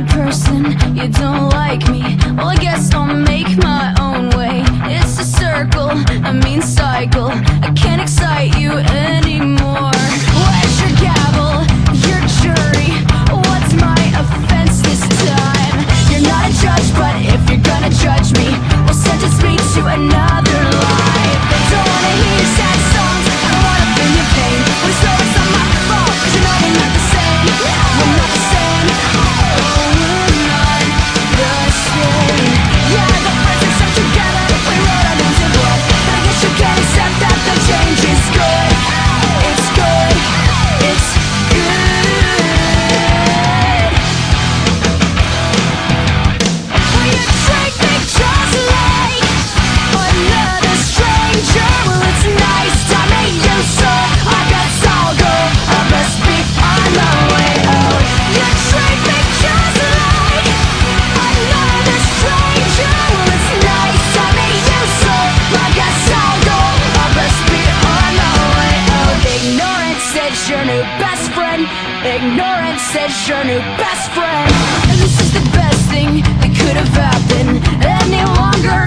bad person, you don't like me. Well, I guess I'll make my own way. It's a circle, a mean cycle. I can't excite you anymore. Where's your gavel, your jury? What's my offense this time? You're not a judge, but if you're gonna judge me Ignorance is your new best friend. And this is the best thing that could have happened any longer.